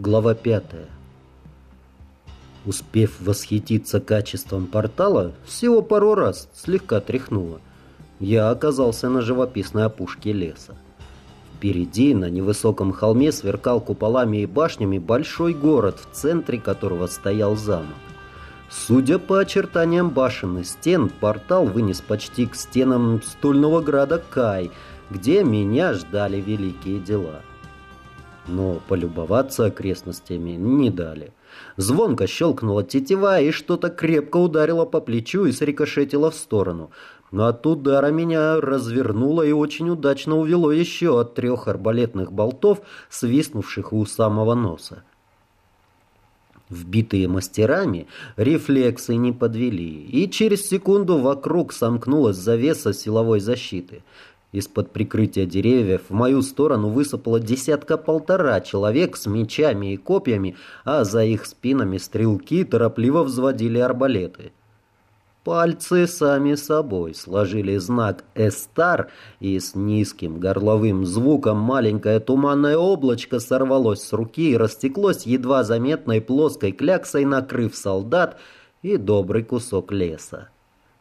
Глава пятая. Успев восхититься качеством портала, всего пару раз слегка тряхнуло. Я оказался на живописной опушке леса. Впереди, на невысоком холме, сверкал куполами и башнями большой город, в центре которого стоял замок. Судя по очертаниям башен и стен, портал вынес почти к стенам стольного града Кай, где меня ждали великие дела но полюбоваться окрестностями не дали. Звонко щелкнула тетива и что-то крепко ударило по плечу и срикошетило в сторону. Но от удара меня развернуло и очень удачно увело еще от трех арбалетных болтов, свистнувших у самого носа. Вбитые мастерами, рефлексы не подвели, и через секунду вокруг сомкнулась завеса силовой защиты. Из-под прикрытия деревьев в мою сторону высыпало десятка-полтора человек с мечами и копьями, а за их спинами стрелки торопливо взводили арбалеты. Пальцы сами собой сложили знак «Эстар», и с низким горловым звуком маленькое туманное облачко сорвалось с руки и растеклось едва заметной плоской кляксой, накрыв солдат и добрый кусок леса.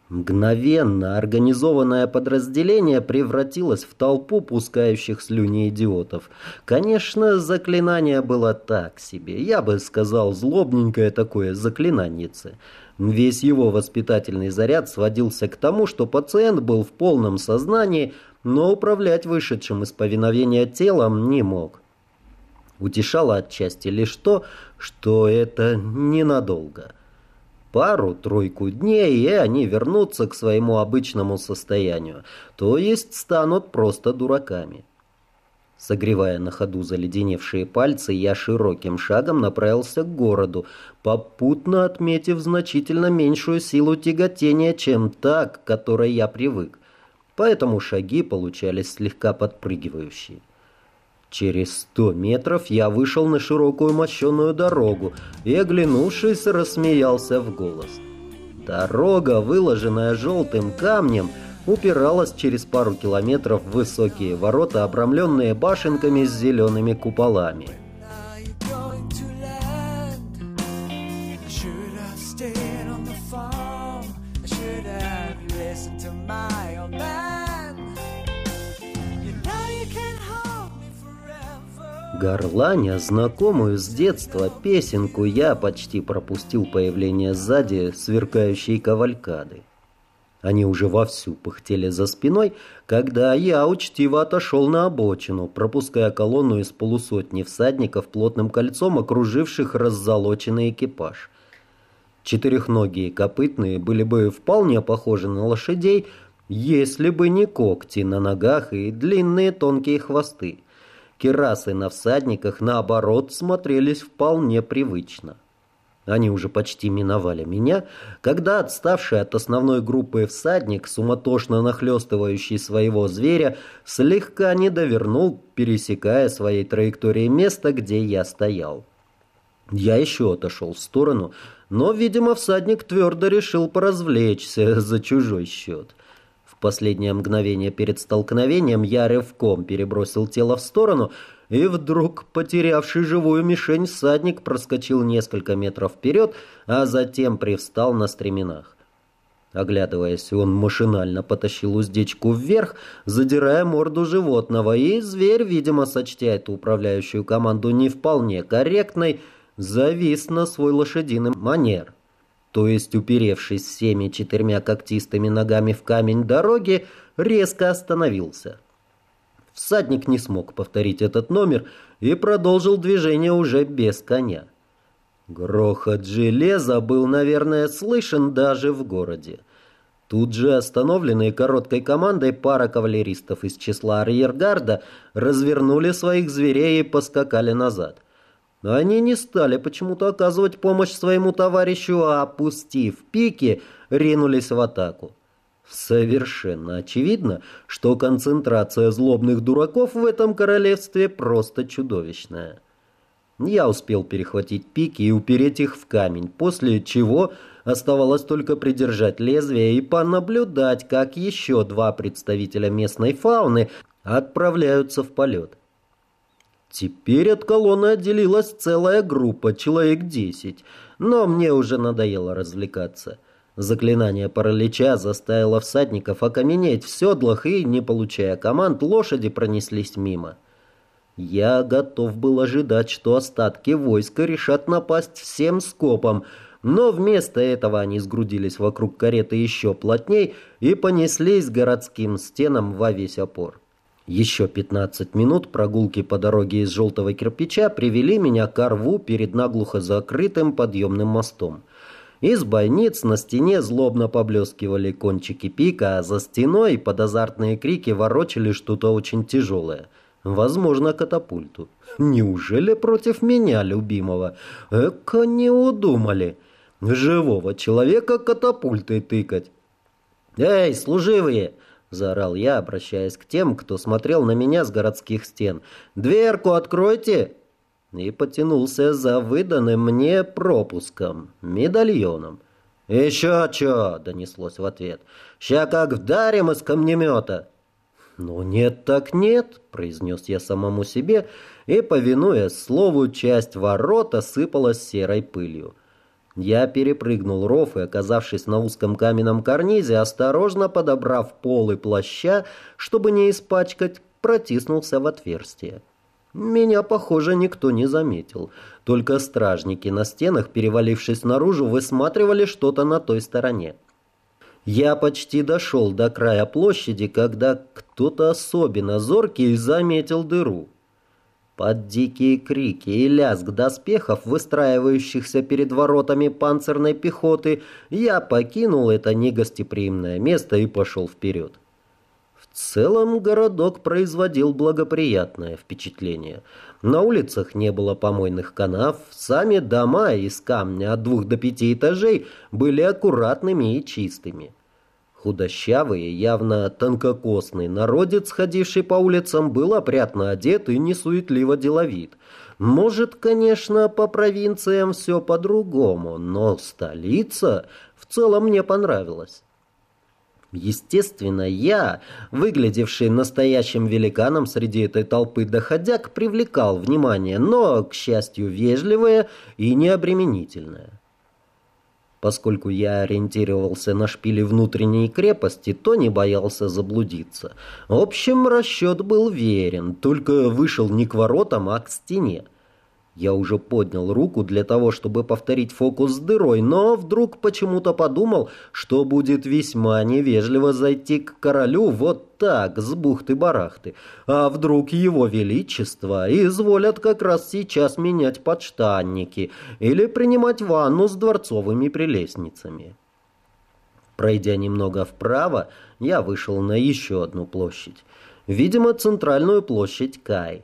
Мгновенно организованное подразделение превратилось в толпу пускающих слюни идиотов. Конечно, заклинание было так себе. Я бы сказал, злобненькое такое заклинанице. Весь его воспитательный заряд сводился к тому, что пациент был в полном сознании, но управлять вышедшим из повиновения телом не мог. Утешало отчасти лишь то, что это ненадолго пару-тройку дней, и они вернутся к своему обычному состоянию, то есть станут просто дураками. Согревая на ходу заледеневшие пальцы, я широким шагом направился к городу, попутно отметив значительно меньшую силу тяготения, чем та, к которой я привык. Поэтому шаги получались слегка подпрыгивающие. Через сто метров я вышел на широкую мощенную дорогу и, оглянувшись, рассмеялся в голос. Дорога, выложенная желтым камнем, упиралась через пару километров в высокие ворота, обрамленные башенками с зелеными куполами. Горланя, знакомую с детства песенку, я почти пропустил появление сзади сверкающей кавалькады. Они уже вовсю пыхтели за спиной, когда я учтиво отошел на обочину, пропуская колонну из полусотни всадников плотным кольцом, окруживших раззолоченный экипаж. Четырехногие копытные были бы вполне похожи на лошадей, если бы не когти на ногах и длинные тонкие хвосты. Керасы на всадниках, наоборот, смотрелись вполне привычно. Они уже почти миновали меня, когда отставший от основной группы всадник, суматошно нахлестывающий своего зверя, слегка не довернул, пересекая своей траекторией место, где я стоял. Я еще отошел в сторону, но, видимо, всадник твердо решил поразвлечься за чужой счет последнее мгновение перед столкновением я рывком перебросил тело в сторону, и вдруг, потерявший живую мишень, всадник проскочил несколько метров вперед, а затем привстал на стременах. Оглядываясь, он машинально потащил уздечку вверх, задирая морду животного, и зверь, видимо, сочтя эту управляющую команду не вполне корректной, завис на свой лошадиный манер то есть уперевшись всеми четырьмя когтистыми ногами в камень дороги, резко остановился. Всадник не смог повторить этот номер и продолжил движение уже без коня. Грохот железа был, наверное, слышен даже в городе. Тут же остановленные короткой командой пара кавалеристов из числа арьергарда развернули своих зверей и поскакали назад. Они не стали почему-то оказывать помощь своему товарищу, а, опустив пики, ринулись в атаку. Совершенно очевидно, что концентрация злобных дураков в этом королевстве просто чудовищная. Я успел перехватить пики и упереть их в камень, после чего оставалось только придержать лезвие и понаблюдать, как еще два представителя местной фауны отправляются в полет. Теперь от колонны отделилась целая группа, человек десять, но мне уже надоело развлекаться. Заклинание паралича заставило всадников окаменеть в седлах и, не получая команд, лошади пронеслись мимо. Я готов был ожидать, что остатки войска решат напасть всем скопом, но вместо этого они сгрудились вокруг кареты еще плотней и понеслись городским стенам во весь опор. Еще 15 минут прогулки по дороге из желтого кирпича привели меня к рву перед наглухо закрытым подъемным мостом. Из бойниц на стене злобно поблескивали кончики пика, а за стеной под азартные крики ворочали что-то очень тяжелое. Возможно, катапульту. Неужели против меня, любимого? Эка не удумали. Живого человека катапультой тыкать. «Эй, служивые!» — заорал я, обращаясь к тем, кто смотрел на меня с городских стен. «Дверку откройте!» И потянулся за выданным мне пропуском, медальоном. «Еще чё?» — донеслось в ответ. «Ща как вдарим из камнемета!» «Ну нет так нет», — произнес я самому себе, и, повинуясь слову, часть ворот осыпалась серой пылью. Я перепрыгнул ров и, оказавшись на узком каменном карнизе, осторожно подобрав полы плаща, чтобы не испачкать, протиснулся в отверстие. Меня, похоже, никто не заметил. Только стражники на стенах, перевалившись наружу, высматривали что-то на той стороне. Я почти дошел до края площади, когда кто-то особенно зоркий заметил дыру. Под дикие крики и лязг доспехов, выстраивающихся перед воротами панцирной пехоты, я покинул это негостеприимное место и пошел вперед. В целом городок производил благоприятное впечатление. На улицах не было помойных канав, сами дома из камня от двух до пяти этажей были аккуратными и чистыми. Худощавый, явно тонкокосный народец, ходивший по улицам, был опрятно одет и несуетливо деловит. Может, конечно, по провинциям все по-другому, но столица в целом мне понравилась. Естественно, я, выглядевший настоящим великаном среди этой толпы доходяг, привлекал внимание, но, к счастью, вежливое и необременительное. Поскольку я ориентировался на шпили внутренней крепости, то не боялся заблудиться. В общем, расчет был верен, только вышел не к воротам, а к стене. Я уже поднял руку для того, чтобы повторить фокус с дырой, но вдруг почему-то подумал, что будет весьма невежливо зайти к королю вот так, с бухты-барахты. А вдруг его величество изволят как раз сейчас менять подштанники или принимать ванну с дворцовыми прелестницами. Пройдя немного вправо, я вышел на еще одну площадь. Видимо, центральную площадь Кай.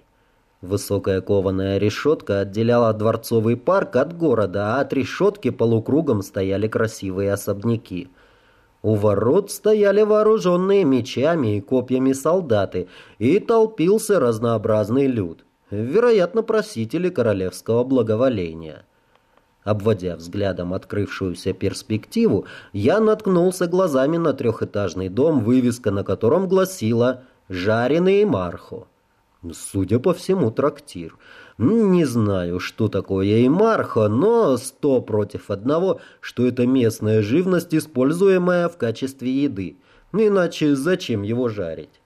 Высокая кованая решетка отделяла дворцовый парк от города, а от решетки полукругом стояли красивые особняки. У ворот стояли вооруженные мечами и копьями солдаты, и толпился разнообразный люд, вероятно, просители королевского благоволения. Обводя взглядом открывшуюся перспективу, я наткнулся глазами на трехэтажный дом, вывеска на котором гласила «Жареный Мархо». Судя по всему, трактир. Не знаю, что такое имарха, но сто против одного, что это местная живность, используемая в качестве еды. Иначе зачем его жарить?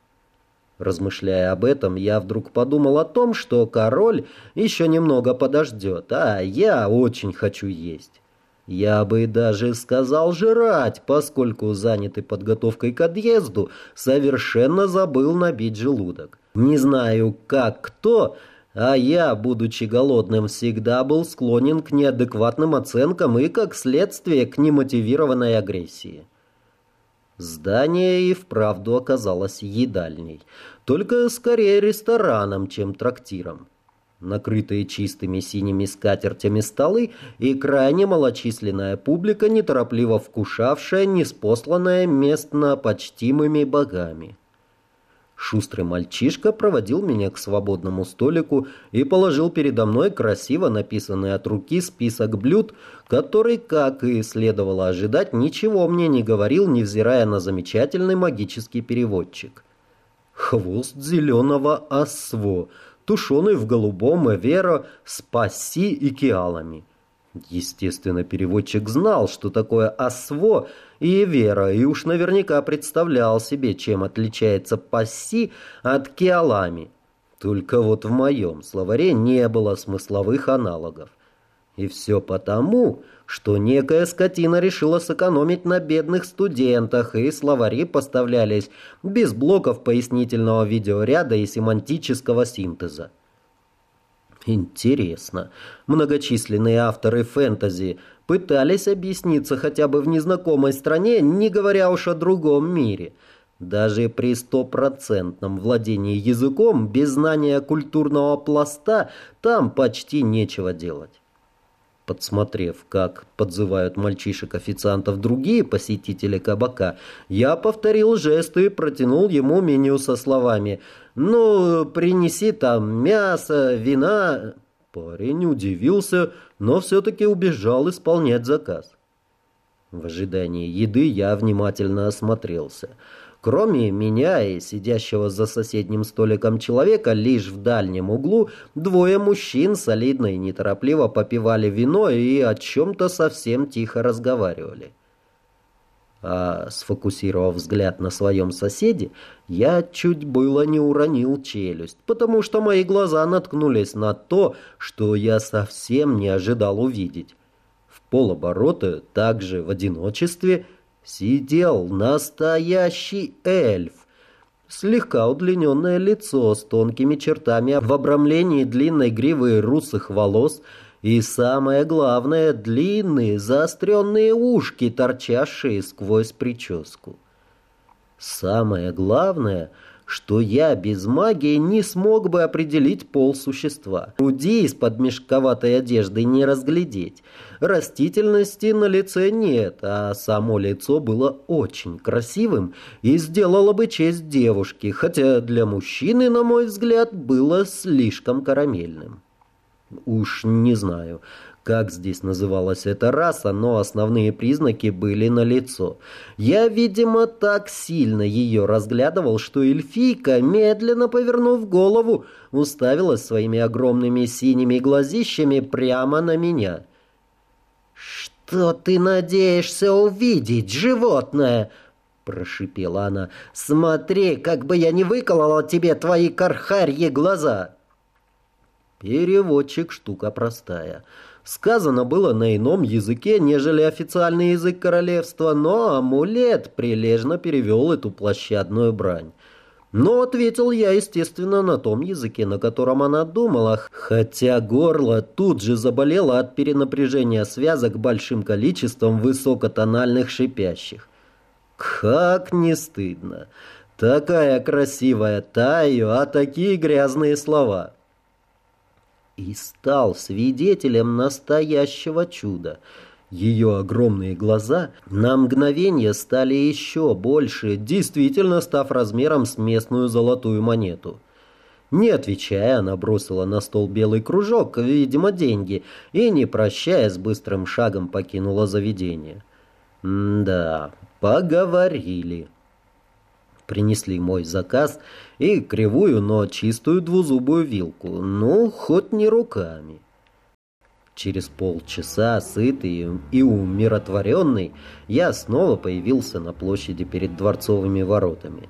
Размышляя об этом, я вдруг подумал о том, что король еще немного подождет, а я очень хочу есть. Я бы даже сказал жрать, поскольку, занятый подготовкой к отъезду, совершенно забыл набить желудок. Не знаю, как кто, а я, будучи голодным, всегда был склонен к неадекватным оценкам и, как следствие, к немотивированной агрессии. Здание и вправду оказалось едальней, только скорее рестораном, чем трактиром. Накрытые чистыми синими скатертями столы и крайне малочисленная публика, неторопливо вкушавшая неспосланное местно почтимыми богами. Шустрый мальчишка проводил меня к свободному столику и положил передо мной красиво написанный от руки список блюд, который, как и следовало ожидать, ничего мне не говорил, невзирая на замечательный магический переводчик. «Хвост зеленого осво», тушеный в голубом эверо с пасси и киалами. Естественно, переводчик знал, что такое осво и эвера, и уж наверняка представлял себе, чем отличается пасси от киалами. Только вот в моем словаре не было смысловых аналогов. И все потому, что некая скотина решила сэкономить на бедных студентах, и словари поставлялись без блоков пояснительного видеоряда и семантического синтеза. Интересно, многочисленные авторы фэнтези пытались объясниться хотя бы в незнакомой стране, не говоря уж о другом мире. Даже при стопроцентном владении языком, без знания культурного пласта, там почти нечего делать. Подсмотрев, как подзывают мальчишек-официантов другие посетители кабака, я повторил жесты и протянул ему меню со словами «Ну, принеси там мясо, вина...» Парень удивился, но все-таки убежал исполнять заказ. В ожидании еды я внимательно осмотрелся – Кроме меня и сидящего за соседним столиком человека, лишь в дальнем углу двое мужчин солидно и неторопливо попивали вино и о чем-то совсем тихо разговаривали. А сфокусировав взгляд на своем соседе, я чуть было не уронил челюсть, потому что мои глаза наткнулись на то, что я совсем не ожидал увидеть. В полоборота, также в одиночестве, сидел настоящий эльф. Слегка удлиненное лицо с тонкими чертами в обрамлении длинной гривы русых волос и, самое главное, длинные заостренные ушки, торчащие сквозь прическу. Самое главное — что я без магии не смог бы определить пол существа. Груди из-под мешковатой одежды не разглядеть. Растительности на лице нет, а само лицо было очень красивым и сделало бы честь девушке, хотя для мужчины, на мой взгляд, было слишком карамельным. Уж не знаю, как здесь называлась эта раса, но основные признаки были налицо. Я, видимо, так сильно ее разглядывал, что эльфийка, медленно повернув голову, уставилась своими огромными синими глазищами прямо на меня. «Что ты надеешься увидеть, животное?» прошипела она. «Смотри, как бы я не выколола тебе твои кархарьи глаза!» Переводчик штука простая. Сказано было на ином языке, нежели официальный язык королевства, но амулет прилежно перевел эту площадную брань. Но ответил я, естественно, на том языке, на котором она думала, хотя горло тут же заболело от перенапряжения связок большим количеством высокотональных шипящих. Как не стыдно! Такая красивая Таю, а такие грязные слова и стал свидетелем настоящего чуда. Ее огромные глаза на мгновение стали еще больше, действительно став размером с местную золотую монету. Не отвечая, она бросила на стол белый кружок, видимо, деньги, и, не прощаясь, быстрым шагом покинула заведение. «Да, поговорили» принесли мой заказ и кривую, но чистую двузубую вилку, ну, хоть не руками. Через полчаса, сытый и умиротворенный, я снова появился на площади перед дворцовыми воротами.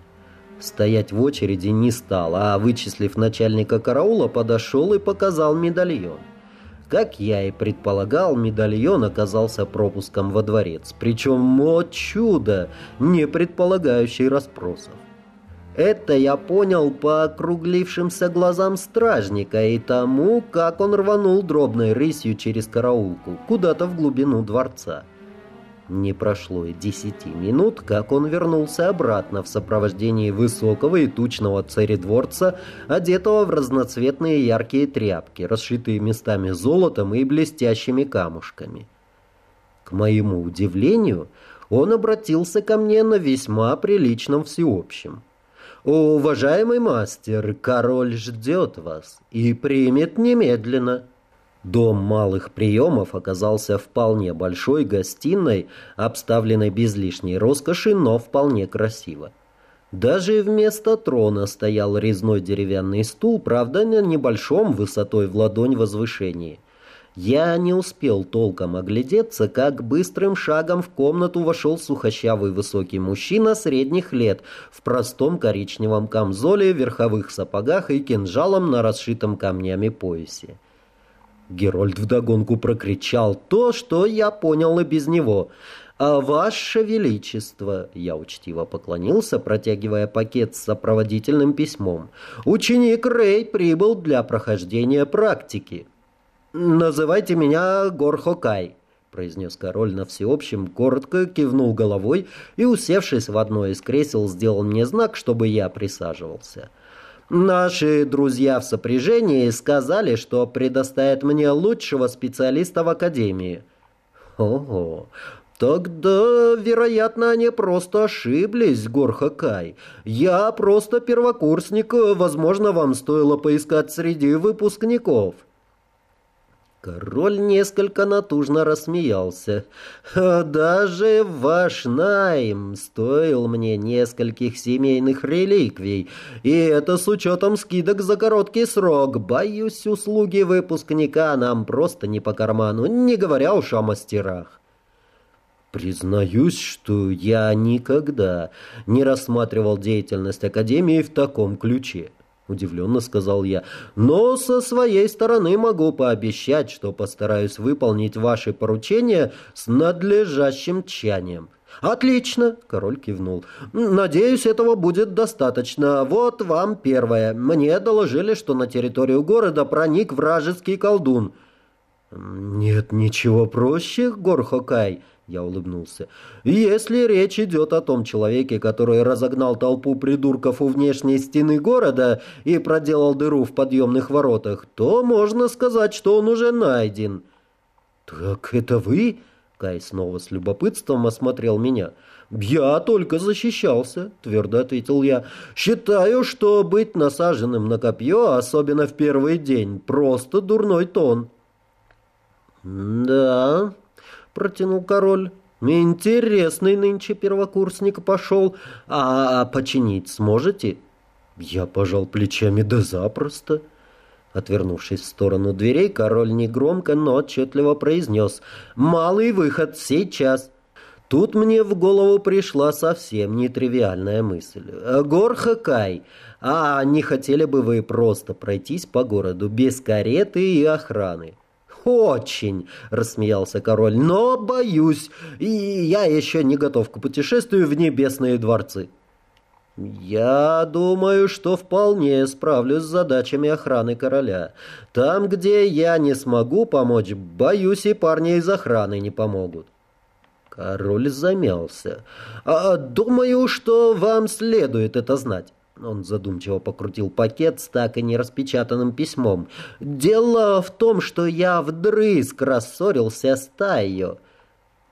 Стоять в очереди не стал, а, вычислив начальника караула, подошел и показал медальон. Как я и предполагал, медальон оказался пропуском во дворец, причем, о чудо, не предполагающий расспросов. Это я понял по округлившимся глазам стражника и тому, как он рванул дробной рысью через караулку, куда-то в глубину дворца. Не прошло и десяти минут, как он вернулся обратно в сопровождении высокого и тучного царедворца, одетого в разноцветные яркие тряпки, расшитые местами золотом и блестящими камушками. К моему удивлению, он обратился ко мне на весьма приличном всеобщем. «Уважаемый мастер, король ждет вас и примет немедленно». Дом малых приемов оказался вполне большой гостиной, обставленной без лишней роскоши, но вполне красиво. Даже вместо трона стоял резной деревянный стул, правда, на небольшом высотой в ладонь возвышении. Я не успел толком оглядеться, как быстрым шагом в комнату вошел сухощавый высокий мужчина средних лет в простом коричневом камзоле, верховых сапогах и кинжалом на расшитом камнями поясе. Герольд вдогонку прокричал то, что я понял и без него. «А ваше величество!» — я учтиво поклонился, протягивая пакет с сопроводительным письмом. «Ученик Рэй прибыл для прохождения практики». «Называйте меня Горхокай», — произнес король на всеобщем, коротко кивнул головой и, усевшись в одно из кресел, сделал мне знак, чтобы я присаживался. «Наши друзья в сопряжении сказали, что предоставят мне лучшего специалиста в Академии». «Ого! Тогда, вероятно, они просто ошиблись, Горхакай. Я просто первокурсник, возможно, вам стоило поискать среди выпускников». Король несколько натужно рассмеялся. «Даже ваш найм стоил мне нескольких семейных реликвий, и это с учетом скидок за короткий срок. Боюсь, услуги выпускника нам просто не по карману, не говоря уж о мастерах». Признаюсь, что я никогда не рассматривал деятельность Академии в таком ключе. — удивленно сказал я. «Но со своей стороны могу пообещать, что постараюсь выполнить ваши поручения с надлежащим тщанием». «Отлично!» — король кивнул. «Надеюсь, этого будет достаточно. Вот вам первое. Мне доложили, что на территорию города проник вражеский колдун». «Нет ничего проще, Горхокай», я улыбнулся. «Если речь идет о том человеке, который разогнал толпу придурков у внешней стены города и проделал дыру в подъемных воротах, то можно сказать, что он уже найден». «Так это вы?» Кай снова с любопытством осмотрел меня. «Я только защищался», — твердо ответил я. «Считаю, что быть насаженным на копье, особенно в первый день, просто дурной тон». «Да», протянул король. «Интересный нынче первокурсник пошел. А починить сможете?» Я пожал плечами да запросто. Отвернувшись в сторону дверей, король негромко, но отчетливо произнес «Малый выход, сейчас!» Тут мне в голову пришла совсем нетривиальная мысль. «Горха Кай, а не хотели бы вы просто пройтись по городу без кареты и охраны?» «Очень!» — рассмеялся король. «Но боюсь, и я еще не готов к путешествию в небесные дворцы». «Я думаю, что вполне справлюсь с задачами охраны короля. Там, где я не смогу помочь, боюсь, и парни из охраны не помогут». Король замялся. «А, «Думаю, что вам следует это знать. Он задумчиво покрутил пакет с так и не распечатанным письмом. «Дело в том, что я вдрызг рассорился с Тайо».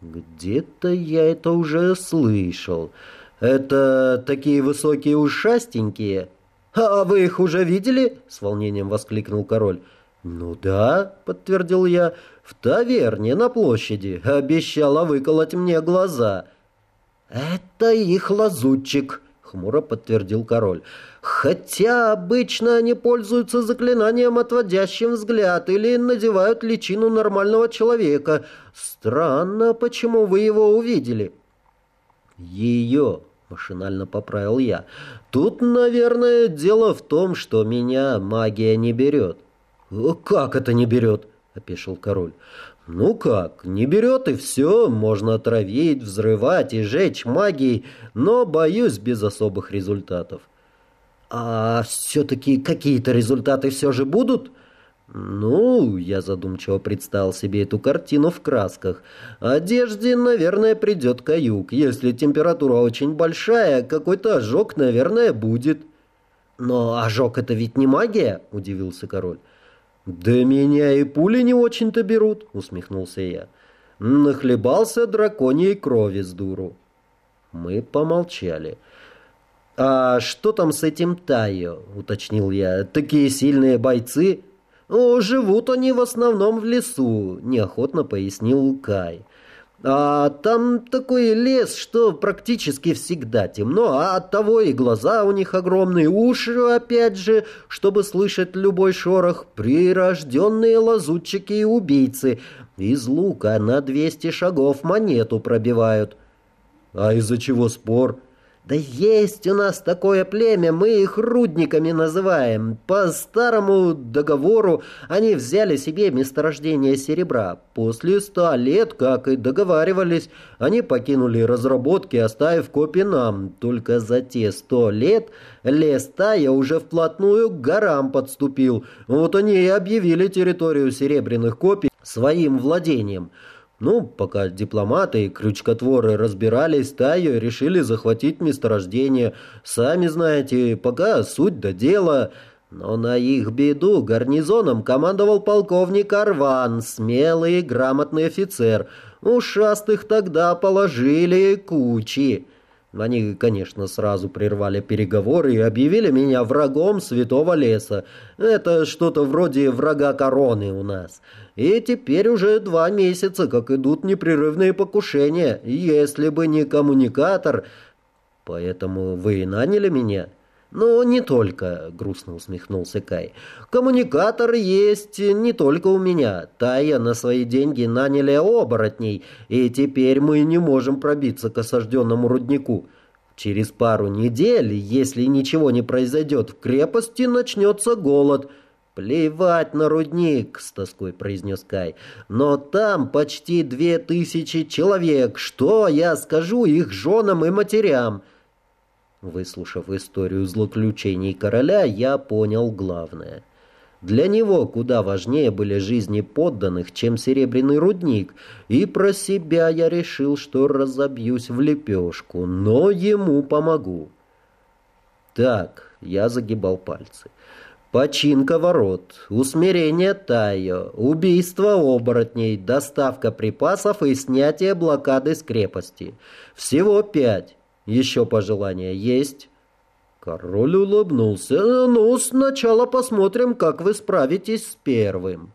«Где-то я это уже слышал. Это такие высокие ушастенькие?» «А вы их уже видели?» — с волнением воскликнул король. «Ну да», — подтвердил я, — «в таверне на площади. Обещала выколоть мне глаза». «Это их лазутчик», хмуро подтвердил король. «Хотя обычно они пользуются заклинанием, отводящим взгляд, или надевают личину нормального человека. Странно, почему вы его увидели?» «Ее», — машинально поправил я. «Тут, наверное, дело в том, что меня магия не берет». «Как это не берет?» — опешил король. «Ну как, не берет и все, можно отравить, взрывать и жечь магией, но, боюсь, без особых результатов». «А все-таки какие-то результаты все же будут?» «Ну, я задумчиво представил себе эту картину в красках. Одежде, наверное, придет каюк. Если температура очень большая, какой-то ожог, наверное, будет». «Но ожог это ведь не магия?» – удивился король. «Да меня и пули не очень-то берут», — усмехнулся я. «Нахлебался драконьей крови с дуру». Мы помолчали. «А что там с этим Тайо?» — уточнил я. «Такие сильные бойцы?» «О, живут они в основном в лесу», — неохотно пояснил Кай. А там такой лес, что практически всегда темно, а оттого и глаза у них огромные, уши, опять же, чтобы слышать любой шорох, прирожденные лазутчики и убийцы. Из лука на 200 шагов монету пробивают. А из-за чего спор? Да есть у нас такое племя, мы их рудниками называем. По старому договору они взяли себе месторождение серебра. После ста лет, как и договаривались, они покинули разработки, оставив копи нам. Только за те сто лет лес Тая уже вплотную к горам подступил. Вот они и объявили территорию серебряных копий своим владением. Ну, пока дипломаты и крючкотворы разбирались, Тайо решили захватить месторождение. Сами знаете, пока суть до дела. Но на их беду гарнизоном командовал полковник Арван, смелый и грамотный офицер. Ушастых тогда положили кучи. Они, конечно, сразу прервали переговоры и объявили меня врагом святого леса. Это что-то вроде врага короны у нас. И теперь уже два месяца, как идут непрерывные покушения. Если бы не коммуникатор... Поэтому вы и наняли меня?» «Ну, не только», — грустно усмехнулся Кай. «Коммуникатор есть не только у меня. Тая на свои деньги наняли оборотней, и теперь мы не можем пробиться к осажденному руднику. Через пару недель, если ничего не произойдет, в крепости начнется голод». «Плевать на рудник», — с тоской произнес Кай. «Но там почти две тысячи человек. Что я скажу их женам и матерям?» Выслушав историю злоключений короля, я понял главное. Для него куда важнее были жизни подданных, чем серебряный рудник, и про себя я решил, что разобьюсь в лепешку, но ему помогу. Так, я загибал пальцы. Починка ворот, усмирение Тайо, убийство оборотней, доставка припасов и снятие блокады с крепости. Всего пять. Еще пожелания есть?» Король улыбнулся. «Ну, сначала посмотрим, как вы справитесь с первым».